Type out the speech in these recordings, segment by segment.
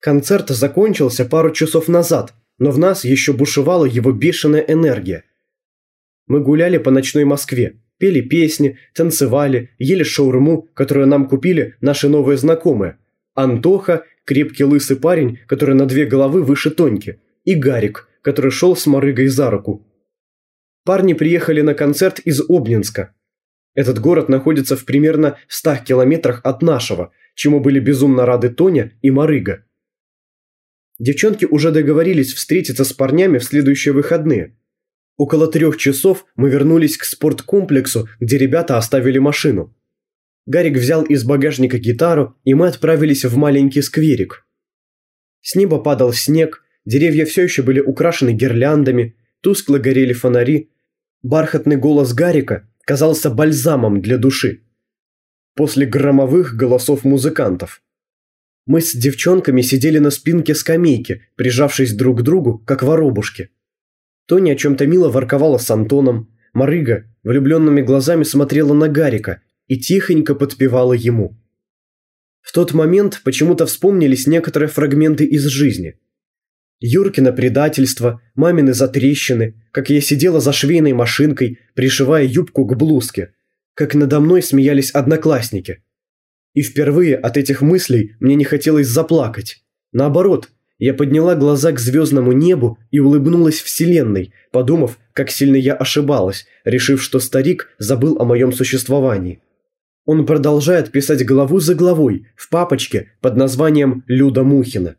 Концерт закончился пару часов назад, но в нас еще бушевала его бешеная энергия. Мы гуляли по ночной Москве, пели песни, танцевали, ели шаурму, которую нам купили наши новые знакомые. Антоха, крепкий лысый парень, который на две головы выше Тоньки, и Гарик, который шел с Марыгой за руку. Парни приехали на концерт из Обнинска. Этот город находится в примерно 100 километрах от нашего, чему были безумно рады Тоня и Марыга. Девчонки уже договорились встретиться с парнями в следующие выходные. Около трех часов мы вернулись к спорткомплексу, где ребята оставили машину. Гарик взял из багажника гитару, и мы отправились в маленький скверик. С неба падал снег, деревья все еще были украшены гирляндами, тускло горели фонари. Бархатный голос Гарика казался бальзамом для души. После громовых голосов музыкантов. Мы с девчонками сидели на спинке скамейки, прижавшись друг к другу, как воробушки. Тоня о чем-то мило ворковала с Антоном. Марыга влюбленными глазами смотрела на Гарика и тихонько подпевала ему. В тот момент почему-то вспомнились некоторые фрагменты из жизни. Юркино предательство, мамины затрещины, как я сидела за швейной машинкой, пришивая юбку к блузке, как надо мной смеялись одноклассники – и впервые от этих мыслей мне не хотелось заплакать. Наоборот, я подняла глаза к звездному небу и улыбнулась Вселенной, подумав, как сильно я ошибалась, решив, что старик забыл о моем существовании. Он продолжает писать главу за главой в папочке под названием «Люда Мухина».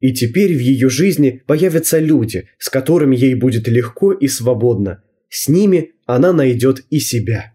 И теперь в ее жизни появятся люди, с которыми ей будет легко и свободно. С ними она найдет и себя.